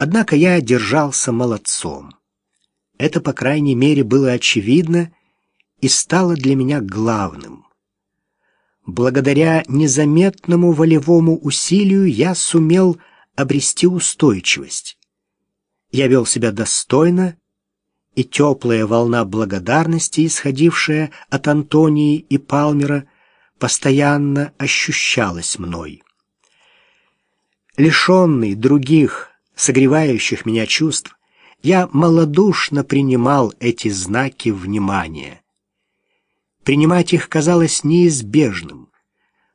Однако я держался молодцом. Это, по крайней мере, было очевидно и стало для меня главным. Благодаря незаметному волевому усилию я сумел обрести устойчивость. Я вел себя достойно, и теплая волна благодарности, исходившая от Антонии и Палмера, постоянно ощущалась мной. Лишенный других, согревающих меня чувств, я малодушно принимал эти знаки внимания. Принимать их казалось неизбежным,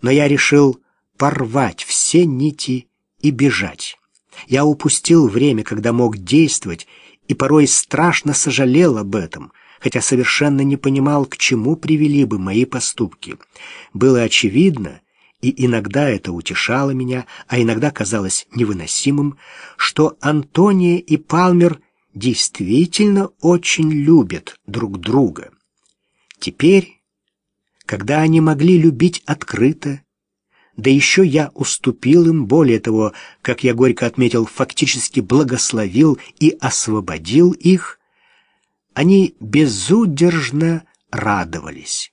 но я решил порвать все нити и бежать. Я упустил время, когда мог действовать, и порой страшно сожалел об этом, хотя совершенно не понимал, к чему привели бы мои поступки. Было очевидно, и иногда это утешало меня, а иногда казалось невыносимым, что Антония и Палмер действительно очень любят друг друга. Теперь, когда они могли любить открыто, да еще я уступил им, более того, как я горько отметил, фактически благословил и освободил их, они безудержно радовались.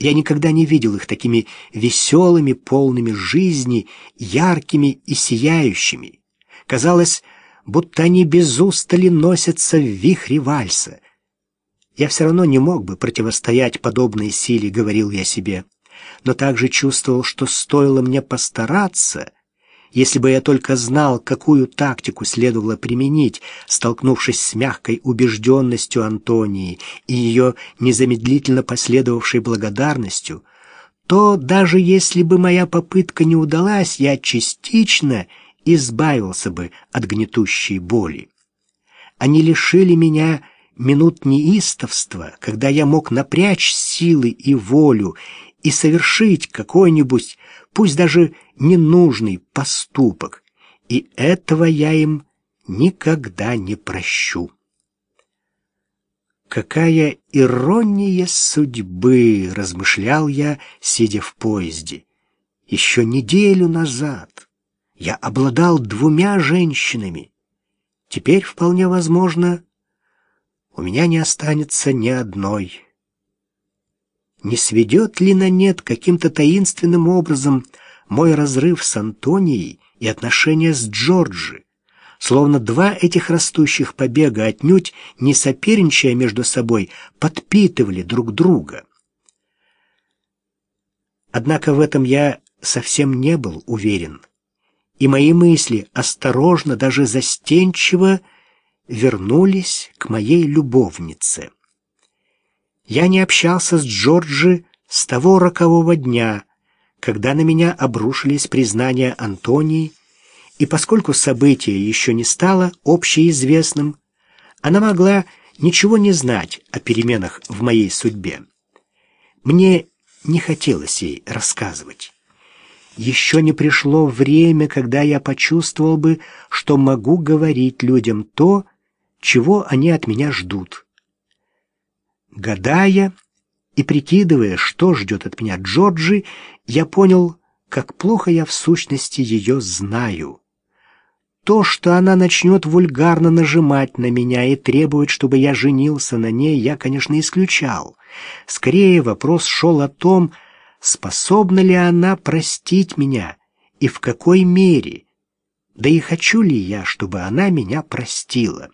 Я никогда не видел их такими веселыми, полными жизни, яркими и сияющими. Казалось, будто они без устали носятся в вихре вальса. Я все равно не мог бы противостоять подобной силе, говорил я себе но также чувствовал, что стоило мне постараться, если бы я только знал, какую тактику следовало применить, столкнувшись с мягкой убежденностью Антонии и ее незамедлительно последовавшей благодарностью, то даже если бы моя попытка не удалась, я частично избавился бы от гнетущей боли. Они лишили меня минут неистовства, когда я мог напрячь силы и волю и совершить какой-нибудь, пусть даже ненужный поступок, и этого я им никогда не прощу. Какая ирония судьбы, размышлял я, сидя в поезде. Еще неделю назад я обладал двумя женщинами. Теперь вполне возможно, у меня не останется ни одной. Не сведет ли на нет каким-то таинственным образом мой разрыв с Антонией и отношения с Джорджи? Словно два этих растущих побега, отнюдь не соперничая между собой, подпитывали друг друга. Однако в этом я совсем не был уверен, и мои мысли осторожно, даже застенчиво вернулись к моей любовнице. Я не общался с Джорджи с того рокового дня, когда на меня обрушились признания Антонии, и поскольку событие еще не стало общеизвестным, она могла ничего не знать о переменах в моей судьбе. Мне не хотелось ей рассказывать. Еще не пришло время, когда я почувствовал бы, что могу говорить людям то, чего они от меня ждут. Гадая и прикидывая, что ждет от меня Джорджи, я понял, как плохо я в сущности ее знаю. То, что она начнет вульгарно нажимать на меня и требовать, чтобы я женился на ней, я, конечно, исключал. Скорее вопрос шел о том, способна ли она простить меня и в какой мере, да и хочу ли я, чтобы она меня простила.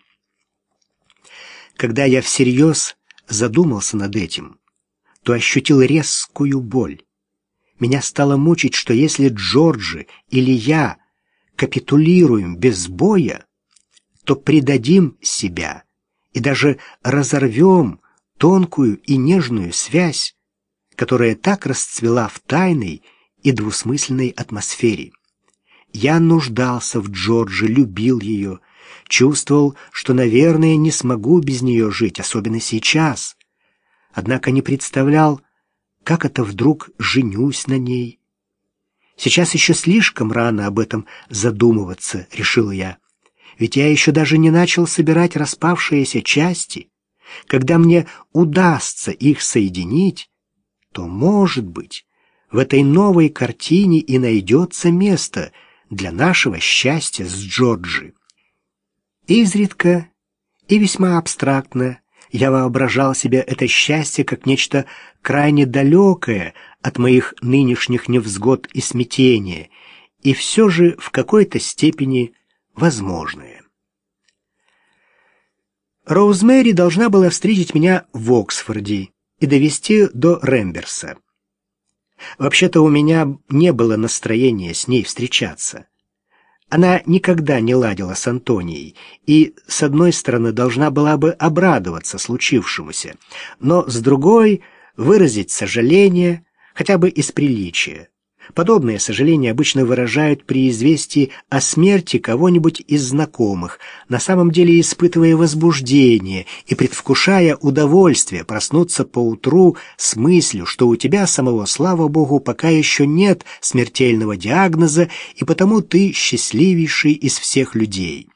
Когда я всерьез задумался над этим, то ощутил резкую боль. Меня стало мучить, что если Джорджи или я капитулируем без боя, то предадим себя и даже разорвем тонкую и нежную связь, которая так расцвела в тайной и двусмысленной атмосфере. Я нуждался в Джорджи, любил ее, Чувствовал, что, наверное, не смогу без нее жить, особенно сейчас. Однако не представлял, как это вдруг женюсь на ней. Сейчас еще слишком рано об этом задумываться, решил я. Ведь я еще даже не начал собирать распавшиеся части. Когда мне удастся их соединить, то, может быть, в этой новой картине и найдется место для нашего счастья с Джорджи. Изредка и весьма абстрактно я воображал себе это счастье как нечто крайне далекое от моих нынешних невзгод и смятения, и все же в какой-то степени возможное. Роузмэри должна была встретить меня в Оксфорде и довести до Ремберса. Вообще-то у меня не было настроения с ней встречаться. Она никогда не ладила с Антонией и, с одной стороны, должна была бы обрадоваться случившемуся, но, с другой, выразить сожаление хотя бы из приличия. Подобное сожаление обычно выражают при известии о смерти кого-нибудь из знакомых, на самом деле испытывая возбуждение и предвкушая удовольствие проснуться поутру с мыслью, что у тебя самого, слава богу, пока еще нет смертельного диагноза, и потому ты счастливейший из всех людей.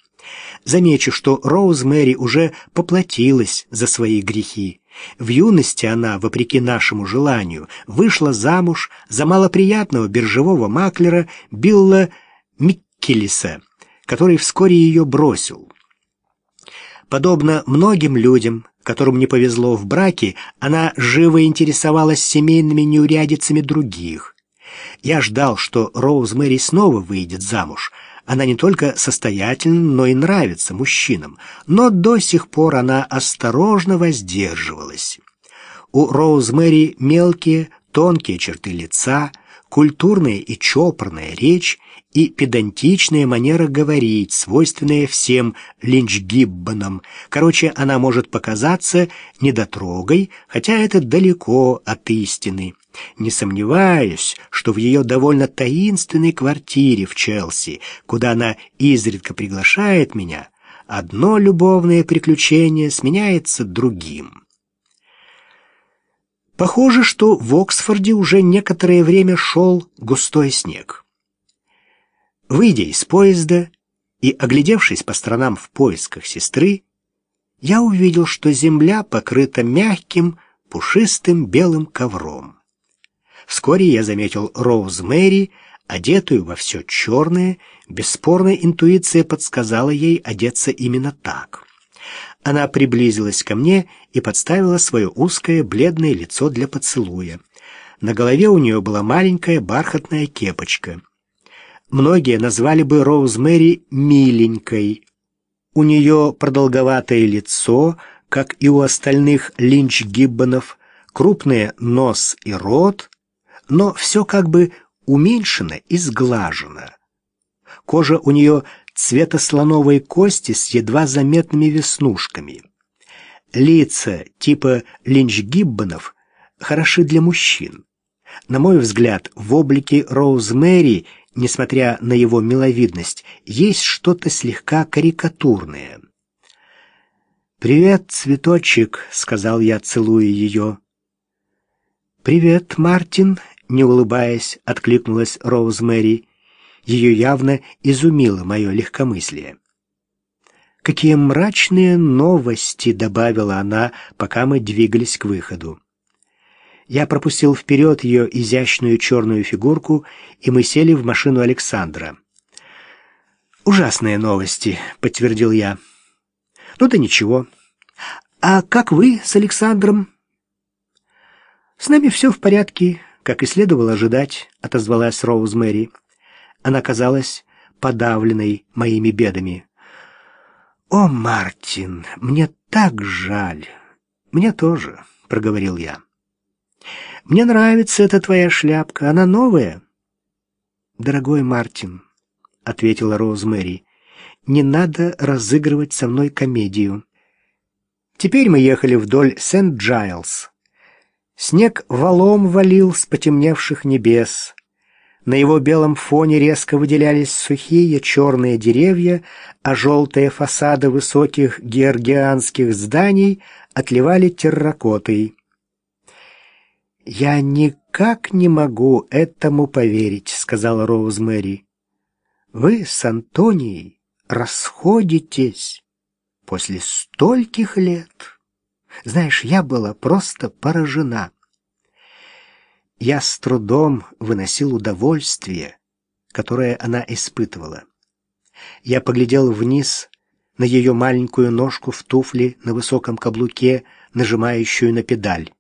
Замечу, что Роуз Мэри уже поплатилась за свои грехи. В юности она, вопреки нашему желанию, вышла замуж за малоприятного биржевого маклера Билла Миккелиса, который вскоре ее бросил. Подобно многим людям, которым не повезло в браке, она живо интересовалась семейными неурядицами других. Я ждал, что Роуз Мэри снова выйдет замуж — она не только состоятельна, но и нравится мужчинам, но до сих пор она осторожно воздерживалась. У Роузмэри мелкие, тонкие черты лица, культурная и чопорная речь и педантичная манера говорить, свойственная всем линчгиббонам. Короче, она может показаться недотрогой, хотя это далеко от истины. Не сомневаюсь, что в ее довольно таинственной квартире в Челси, куда она изредка приглашает меня, одно любовное приключение сменяется другим. Похоже, что в Оксфорде уже некоторое время шел густой снег. Выйдя из поезда и оглядевшись по сторонам в поисках сестры, я увидел, что земля покрыта мягким, пушистым белым ковром. Вскоре я заметил Роуз Мэри, одетую во все черное, бесспорная интуиция подсказала ей одеться именно так. Она приблизилась ко мне и подставила свое узкое бледное лицо для поцелуя. На голове у нее была маленькая бархатная кепочка. Многие назвали бы Роуз Мэри «миленькой». У нее продолговатое лицо, как и у остальных линч-гиббонов, крупный нос и рот, но все как бы уменьшено и сглажено. Кожа у нее цвета слоновой кости с едва заметными веснушками. Лица типа линч-гиббонов хороши для мужчин. На мой взгляд, в облике Роузмэри, несмотря на его миловидность, есть что-то слегка карикатурное. «Привет, цветочек», — сказал я, целуя ее. «Привет, Мартин», не улыбаясь, откликнулась Роузмэри. Ее явно изумило мое легкомыслие. «Какие мрачные новости!» — добавила она, пока мы двигались к выходу. Я пропустил вперед ее изящную черную фигурку, и мы сели в машину Александра. «Ужасные новости», — подтвердил я. «Ну да ничего. А как вы с Александром?» «С нами все в порядке. Как и следовало ожидать, отозвалась Роуз Мэри. Она казалась подавленной моими бедами. «О, Мартин, мне так жаль!» «Мне тоже», — проговорил я. «Мне нравится эта твоя шляпка. Она новая?» «Дорогой Мартин», — ответила Роуз Мэри, — «не надо разыгрывать со мной комедию». Теперь мы ехали вдоль Сент-Джайлс. Снег валом валил с потемневших небес. На его белом фоне резко выделялись сухие черные деревья, а желтые фасады высоких георгианских зданий отливали терракотой. «Я никак не могу этому поверить», — сказала Роуз Мэри. «Вы с Антонией расходитесь после стольких лет». Знаешь, я была просто поражена. Я с трудом выносил удовольствие, которое она испытывала. Я поглядел вниз на ее маленькую ножку в туфле на высоком каблуке, нажимающую на педаль.